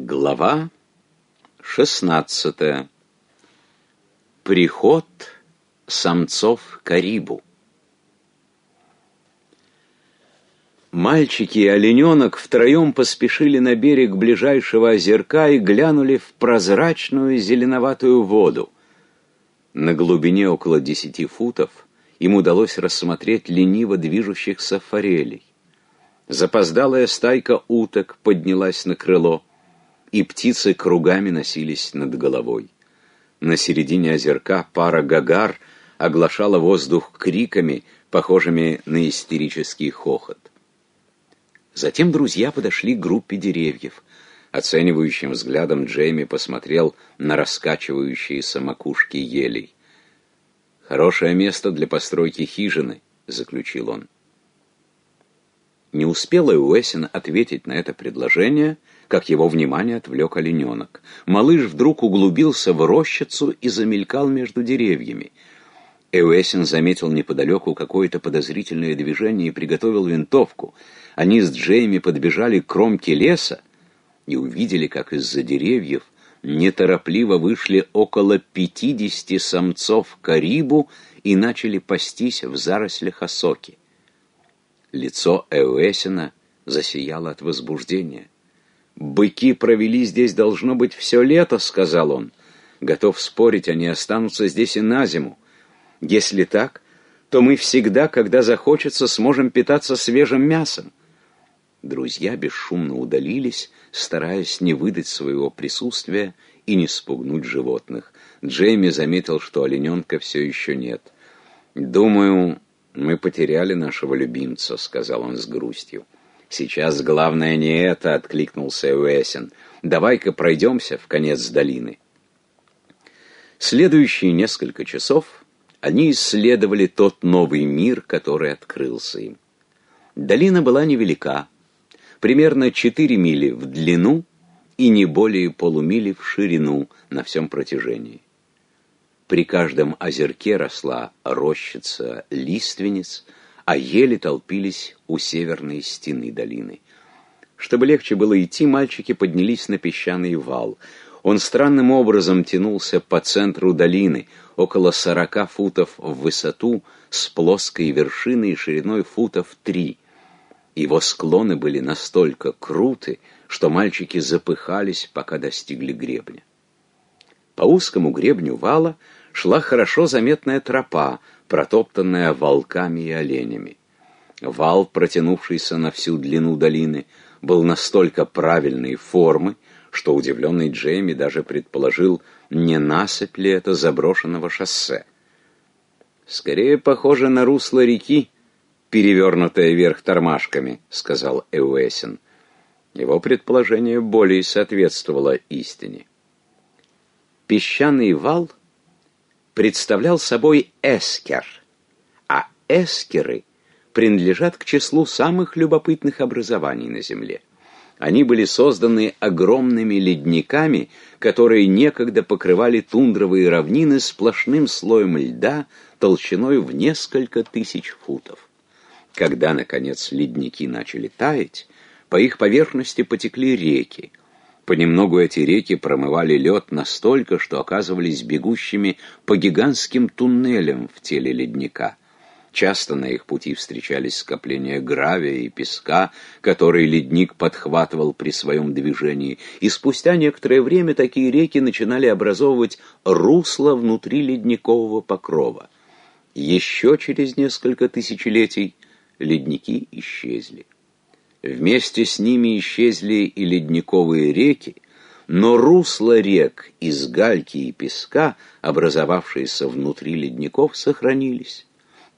Глава 16. Приход самцов Карибу. Мальчики и олененок втроем поспешили на берег ближайшего озерка и глянули в прозрачную зеленоватую воду. На глубине около десяти футов им удалось рассмотреть лениво движущихся форелей. Запоздалая стайка уток поднялась на крыло — и птицы кругами носились над головой. На середине озерка пара гагар оглашала воздух криками, похожими на истерический хохот. Затем друзья подошли к группе деревьев. Оценивающим взглядом Джейми посмотрел на раскачивающиеся макушки елей. «Хорошее место для постройки хижины», — заключил он. Не успела Уэсин ответить на это предложение — как его внимание отвлек олененок. Малыш вдруг углубился в рощицу и замелькал между деревьями. Эуэсин заметил неподалеку какое-то подозрительное движение и приготовил винтовку. Они с Джейми подбежали к кромке леса и увидели, как из-за деревьев неторопливо вышли около пятидесяти самцов карибу и начали пастись в зарослях осоки. Лицо Эуэсина засияло от возбуждения. «Быки провели здесь, должно быть, все лето», — сказал он. «Готов спорить, они останутся здесь и на зиму. Если так, то мы всегда, когда захочется, сможем питаться свежим мясом». Друзья бесшумно удалились, стараясь не выдать своего присутствия и не спугнуть животных. Джейми заметил, что олененка все еще нет. «Думаю, мы потеряли нашего любимца», — сказал он с грустью. «Сейчас главное не это», — откликнулся Уэсин. «Давай-ка пройдемся в конец долины». Следующие несколько часов они исследовали тот новый мир, который открылся им. Долина была невелика, примерно 4 мили в длину и не более полумили в ширину на всем протяжении. При каждом озерке росла рощица лиственниц, а ели толпились у северной стены долины. Чтобы легче было идти, мальчики поднялись на песчаный вал. Он странным образом тянулся по центру долины, около сорока футов в высоту, с плоской вершиной и шириной футов три. Его склоны были настолько круты, что мальчики запыхались, пока достигли гребня. По узкому гребню вала шла хорошо заметная тропа, протоптанная волками и оленями. Вал, протянувшийся на всю длину долины, был настолько правильной формы, что удивленный Джейми даже предположил, не насыпь ли это заброшенного шоссе. «Скорее похоже на русло реки, перевернутое вверх тормашками», — сказал Эуэсин. Его предположение более соответствовало истине. Песчаный вал представлял собой эскер, а эскеры принадлежат к числу самых любопытных образований на Земле. Они были созданы огромными ледниками, которые некогда покрывали тундровые равнины сплошным слоем льда толщиной в несколько тысяч футов. Когда, наконец, ледники начали таять, по их поверхности потекли реки, Понемногу эти реки промывали лед настолько, что оказывались бегущими по гигантским туннелям в теле ледника. Часто на их пути встречались скопления гравия и песка, которые ледник подхватывал при своем движении, и спустя некоторое время такие реки начинали образовывать русло внутри ледникового покрова. Еще через несколько тысячелетий ледники исчезли. Вместе с ними исчезли и ледниковые реки, но русла рек из гальки и песка, образовавшиеся внутри ледников, сохранились.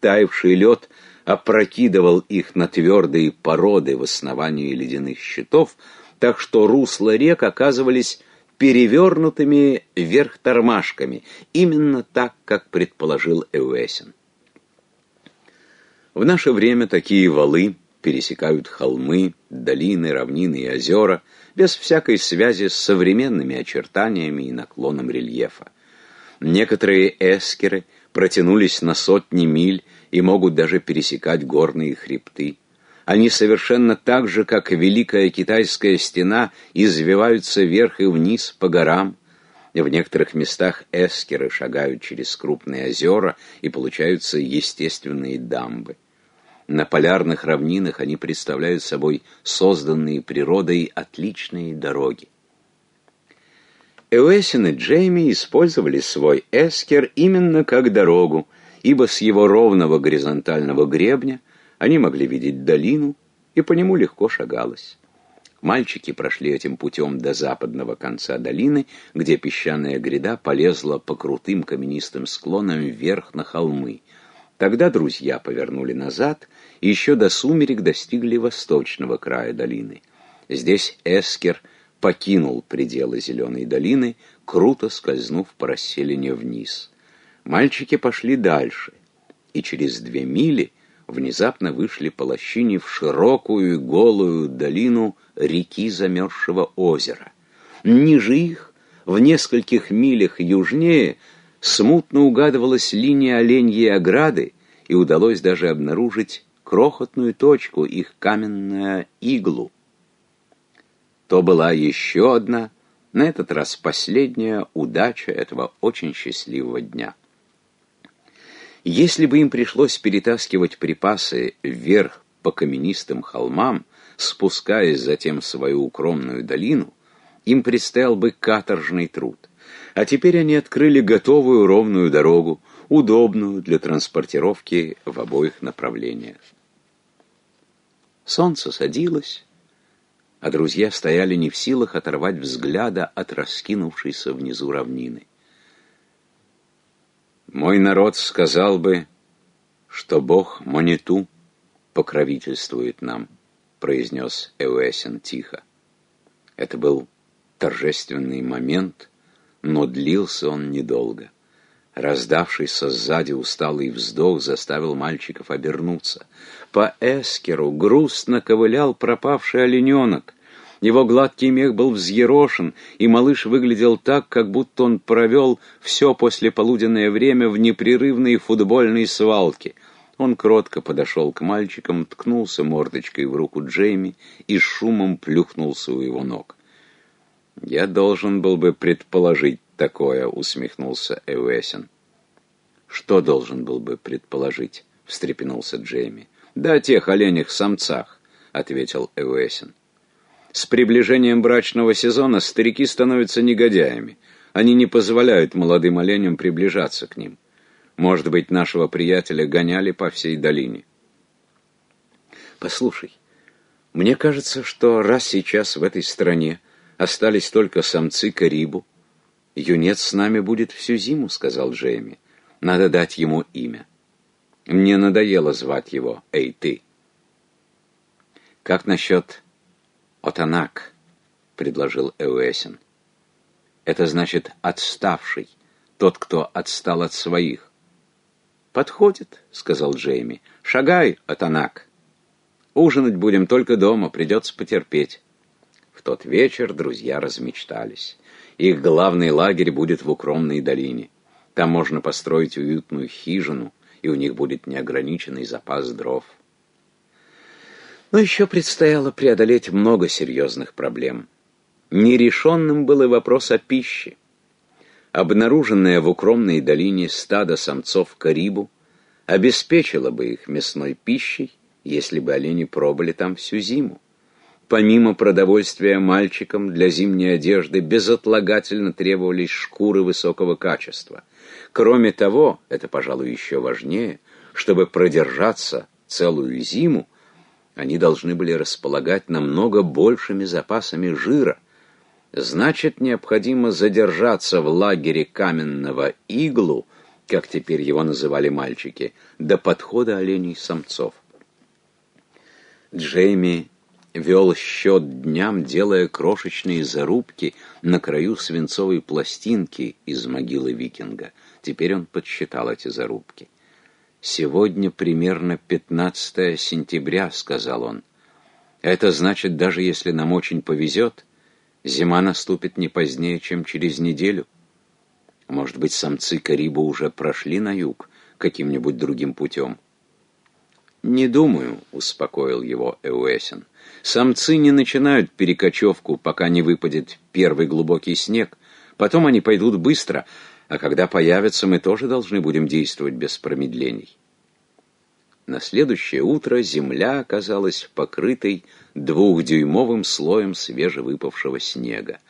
Таявший лед опрокидывал их на твердые породы в основании ледяных щитов, так что русла рек оказывались перевернутыми вверх тормашками, именно так, как предположил Эуэсин. В наше время такие валы пересекают холмы, долины, равнины и озера, без всякой связи с современными очертаниями и наклоном рельефа. Некоторые эскеры протянулись на сотни миль и могут даже пересекать горные хребты. Они совершенно так же, как Великая Китайская стена, извиваются вверх и вниз по горам. В некоторых местах эскеры шагают через крупные озера, и получаются естественные дамбы. На полярных равнинах они представляют собой созданные природой отличные дороги. Эуэсин и Джейми использовали свой эскер именно как дорогу, ибо с его ровного горизонтального гребня они могли видеть долину, и по нему легко шагалось. Мальчики прошли этим путем до западного конца долины, где песчаная гряда полезла по крутым каменистым склонам вверх на холмы. Тогда друзья повернули назад и еще до сумерек достигли восточного края долины. Здесь Эскер покинул пределы Зеленой долины, круто скользнув по расселине вниз. Мальчики пошли дальше, и через две мили внезапно вышли по лощине в широкую и голую долину реки замерзшего озера. Ниже их, в нескольких милях южнее, смутно угадывалась линия оленьей ограды, и удалось даже обнаружить крохотную точку, их каменную иглу. То была еще одна, на этот раз последняя удача этого очень счастливого дня. Если бы им пришлось перетаскивать припасы вверх по каменистым холмам, спускаясь затем в свою укромную долину, им предстоял бы каторжный труд. А теперь они открыли готовую ровную дорогу, удобную для транспортировки в обоих направлениях. Солнце садилось, а друзья стояли не в силах оторвать взгляда от раскинувшейся внизу равнины. Мой народ сказал бы, что Бог Монету покровительствует нам, произнес Эуэсин тихо. Это был торжественный момент, но длился он недолго. Раздавшийся сзади усталый вздох заставил мальчиков обернуться. По эскеру грустно ковылял пропавший олененок. Его гладкий мех был взъерошен, и малыш выглядел так, как будто он провел все послеполуденное время в непрерывной футбольной свалке. Он кротко подошел к мальчикам, ткнулся мордочкой в руку Джейми и шумом плюхнулся у его ног. «Я должен был бы предположить такое», — усмехнулся Эуэсин. «Что должен был бы предположить?» — встрепенулся Джейми. «Да о тех оленях-самцах», — ответил Эуэсин. «С приближением брачного сезона старики становятся негодяями. Они не позволяют молодым оленям приближаться к ним. Может быть, нашего приятеля гоняли по всей долине». «Послушай, мне кажется, что раз сейчас в этой стране остались только самцы карибу, юнец с нами будет всю зиму», — сказал Джейми. «Надо дать ему имя». Мне надоело звать его «Эй, ты». «Как насчет Отанак?» — предложил Эуэсин. «Это значит «отставший», тот, кто отстал от своих». «Подходит», — сказал Джейми. «Шагай, Отанак. Ужинать будем только дома, придется потерпеть». В тот вечер друзья размечтались. Их главный лагерь будет в укромной долине. Там можно построить уютную хижину — и у них будет неограниченный запас дров. Но еще предстояло преодолеть много серьезных проблем. Нерешенным был и вопрос о пище. Обнаруженное в укромной долине стадо самцов карибу обеспечило бы их мясной пищей, если бы олени пробыли там всю зиму. Помимо продовольствия мальчикам для зимней одежды безотлагательно требовались шкуры высокого качества. Кроме того, это, пожалуй, еще важнее, чтобы продержаться целую зиму, они должны были располагать намного большими запасами жира. Значит, необходимо задержаться в лагере каменного иглу, как теперь его называли мальчики, до подхода оленей-самцов. Джейми вел счет дням, делая крошечные зарубки на краю свинцовой пластинки из могилы викинга. Теперь он подсчитал эти зарубки. «Сегодня примерно 15 сентября», — сказал он. «Это значит, даже если нам очень повезет, зима наступит не позднее, чем через неделю. Может быть, самцы Карибу уже прошли на юг каким-нибудь другим путем». «Не думаю», — успокоил его Эуэсин. «Самцы не начинают перекочевку, пока не выпадет первый глубокий снег. Потом они пойдут быстро, а когда появятся, мы тоже должны будем действовать без промедлений». На следующее утро земля оказалась покрытой двухдюймовым слоем свежевыпавшего снега.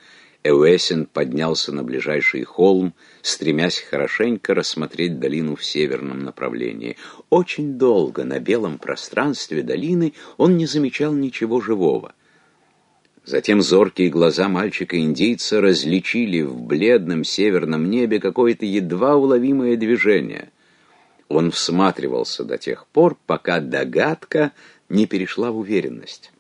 Эуэсин поднялся на ближайший холм, стремясь хорошенько рассмотреть долину в северном направлении. Очень долго на белом пространстве долины он не замечал ничего живого. Затем зоркие глаза мальчика-индейца различили в бледном северном небе какое-то едва уловимое движение — он всматривался до тех пор, пока догадка не перешла в уверенность.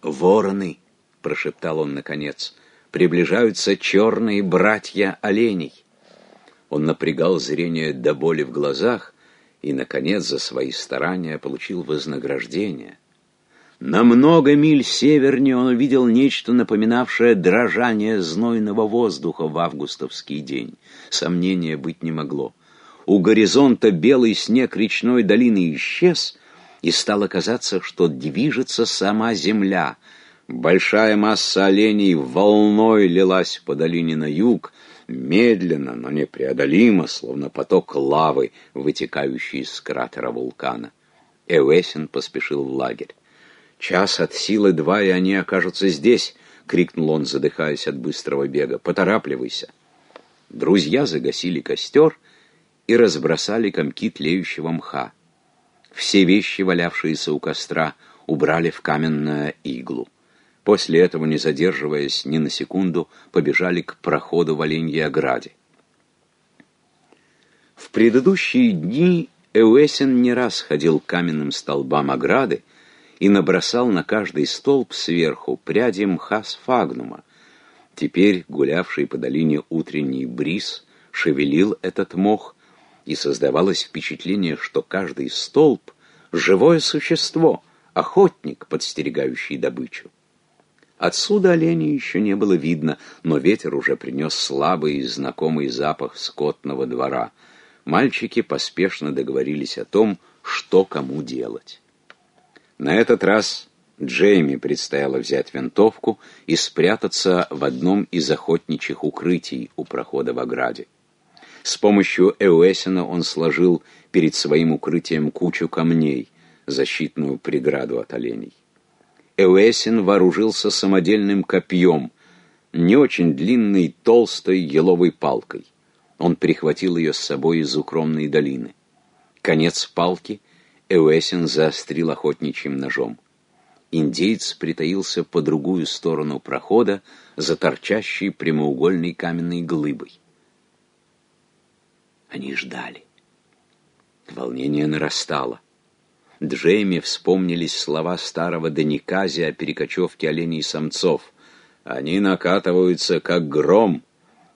«Вороны!» — прошептал он наконец. «Приближаются черные братья оленей!» Он напрягал зрение до боли в глазах и, наконец, за свои старания получил вознаграждение. На много миль севернее он увидел нечто напоминавшее дрожание знойного воздуха в августовский день. Сомнения быть не могло у горизонта белый снег речной долины исчез, и стало казаться, что движется сама земля. Большая масса оленей волной лилась по долине на юг, медленно, но непреодолимо, словно поток лавы, вытекающий из кратера вулкана. Эвесин поспешил в лагерь. «Час от силы два, и они окажутся здесь!» — крикнул он, задыхаясь от быстрого бега. «Поторапливайся!» Друзья загасили костер и разбросали комки тлеющего мха. Все вещи, валявшиеся у костра, убрали в каменную иглу. После этого, не задерживаясь ни на секунду, побежали к проходу в Оленьей ограде. В предыдущие дни Эуэсин не раз ходил к каменным столбам ограды и набросал на каждый столб сверху пряди мха сфагнума. Теперь гулявший по долине утренний бриз шевелил этот мох, и создавалось впечатление, что каждый столб — живое существо, охотник, подстерегающий добычу. Отсюда оленя еще не было видно, но ветер уже принес слабый и знакомый запах скотного двора. Мальчики поспешно договорились о том, что кому делать. На этот раз Джейми предстояло взять винтовку и спрятаться в одном из охотничьих укрытий у прохода в ограде. С помощью Эуэсина он сложил перед своим укрытием кучу камней, защитную преграду от оленей. Эуэсин вооружился самодельным копьем, не очень длинной, толстой еловой палкой. Он прихватил ее с собой из укромной долины. Конец палки Эуэсин заострил охотничьим ножом. Индеец притаился по другую сторону прохода за торчащей прямоугольной каменной глыбой. Они ждали. Волнение нарастало. Джейми вспомнились слова старого Даникази о перекочевке оленей самцов. Они накатываются, как гром,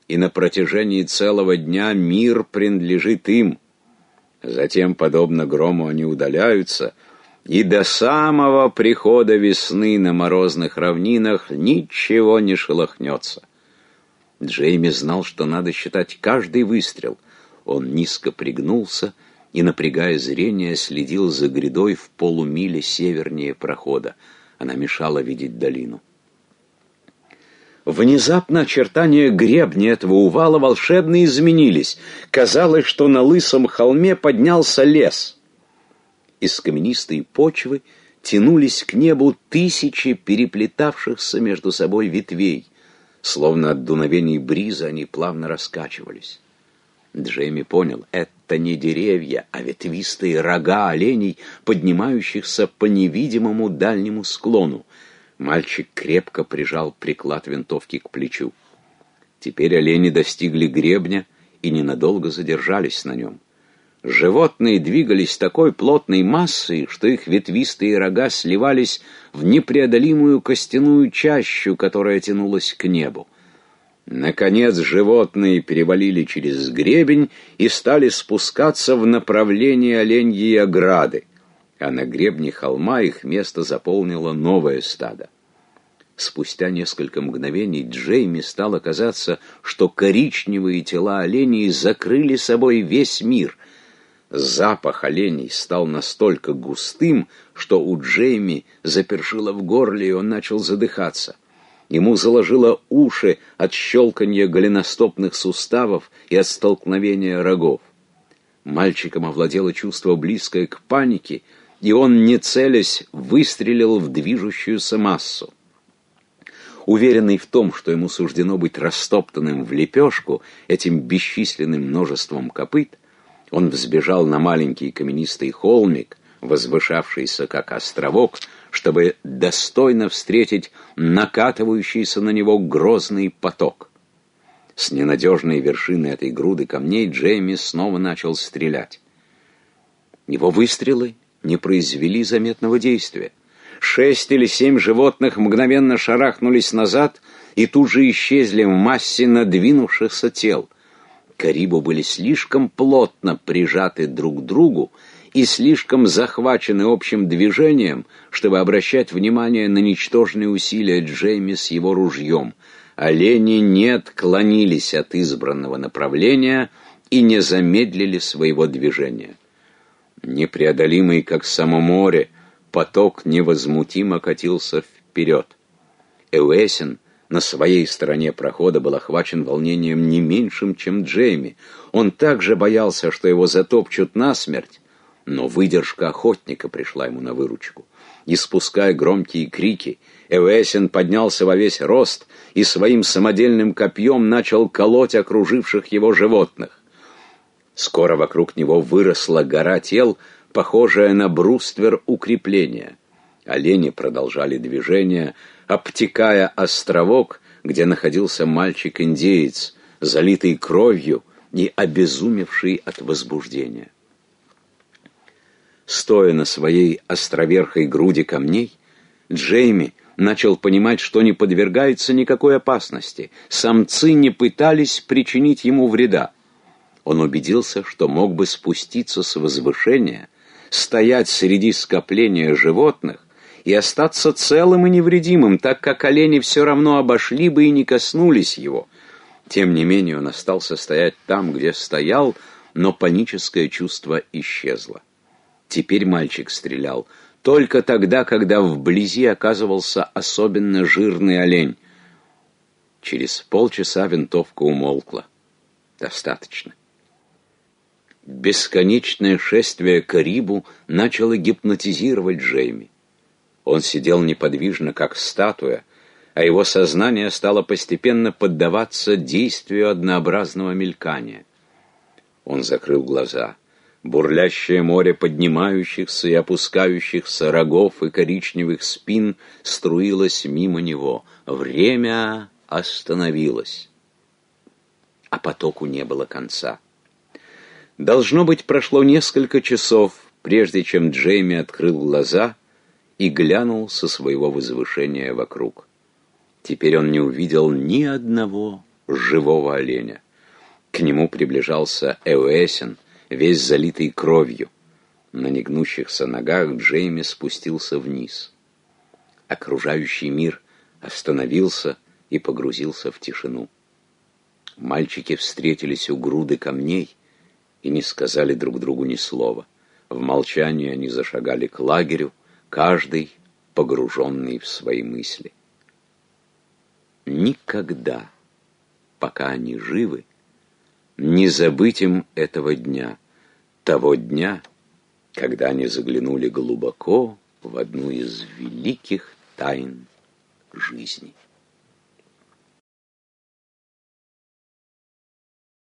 и на протяжении целого дня мир принадлежит им. Затем, подобно грому, они удаляются, и до самого прихода весны на морозных равнинах ничего не шелохнется. Джейми знал, что надо считать каждый выстрел — он низко пригнулся и, напрягая зрение, следил за грядой в полумиле севернее прохода. Она мешала видеть долину. Внезапно очертания гребня этого увала волшебно изменились. Казалось, что на лысом холме поднялся лес. Из каменистой почвы тянулись к небу тысячи переплетавшихся между собой ветвей. Словно от дуновений бриза они плавно раскачивались. Джейми понял, это не деревья, а ветвистые рога оленей, поднимающихся по невидимому дальнему склону. Мальчик крепко прижал приклад винтовки к плечу. Теперь олени достигли гребня и ненадолго задержались на нем. Животные двигались такой плотной массой, что их ветвистые рога сливались в непреодолимую костяную чащу, которая тянулась к небу. Наконец животные перевалили через гребень и стали спускаться в направлении оленьей ограды, а на гребне холма их место заполнило новое стадо. Спустя несколько мгновений Джейми стало казаться, что коричневые тела оленей закрыли собой весь мир. Запах оленей стал настолько густым, что у Джейми запершило в горле, и он начал задыхаться. Ему заложило уши от щелканья голеностопных суставов и от столкновения рогов. Мальчиком овладело чувство близкое к панике, и он, не целясь, выстрелил в движущуюся массу. Уверенный в том, что ему суждено быть растоптанным в лепешку этим бесчисленным множеством копыт, он взбежал на маленький каменистый холмик, возвышавшийся как островок, чтобы достойно встретить накатывающийся на него грозный поток. С ненадежной вершины этой груды камней Джейми снова начал стрелять. Его выстрелы не произвели заметного действия. Шесть или семь животных мгновенно шарахнулись назад и тут же исчезли в массе надвинувшихся тел. Карибу были слишком плотно прижаты друг к другу и слишком захвачены общим движением, чтобы обращать внимание на ничтожные усилия Джейми с его ружьем. Олени не отклонились от избранного направления и не замедлили своего движения. Непреодолимый, как само море, поток невозмутимо катился вперед. Эуэсин на своей стороне прохода был охвачен волнением не меньшим, чем Джейми. Он также боялся, что его затопчут насмерть, но выдержка охотника пришла ему на выручку. Испуская громкие крики, Эвесин поднялся во весь рост и своим самодельным копьем начал колоть окруживших его животных. Скоро вокруг него выросла гора тел, похожая на бруствер укрепления. Олени продолжали движение, обтекая островок, где находился мальчик-индеец, залитый кровью и обезумевший от возбуждения. Стоя на своей островерхой груди камней, Джейми начал понимать, что не подвергается никакой опасности. Самцы не пытались причинить ему вреда. Он убедился, что мог бы спуститься с возвышения, стоять среди скопления животных и остаться целым и невредимым, так как олени все равно обошли бы и не коснулись его. Тем не менее он остался стоять там, где стоял, но паническое чувство исчезло. Теперь мальчик стрелял только тогда, когда вблизи оказывался особенно жирный олень. Через полчаса винтовка умолкла. Достаточно. Бесконечное шествие к Рибу начало гипнотизировать Джейми. Он сидел неподвижно, как статуя, а его сознание стало постепенно поддаваться действию однообразного мелькания. Он закрыл глаза. Бурлящее море поднимающихся и опускающихся рогов и коричневых спин струилось мимо него. Время остановилось. А потоку не было конца. Должно быть, прошло несколько часов, прежде чем Джейми открыл глаза и глянул со своего возвышения вокруг. Теперь он не увидел ни одного живого оленя. К нему приближался Эуэсин — весь залитый кровью. На негнущихся ногах Джейми спустился вниз. Окружающий мир остановился и погрузился в тишину. Мальчики встретились у груды камней и не сказали друг другу ни слова. В молчании они зашагали к лагерю, каждый погруженный в свои мысли. Никогда, пока они живы, не забыть им этого дня, того дня, когда они заглянули глубоко в одну из великих тайн жизни.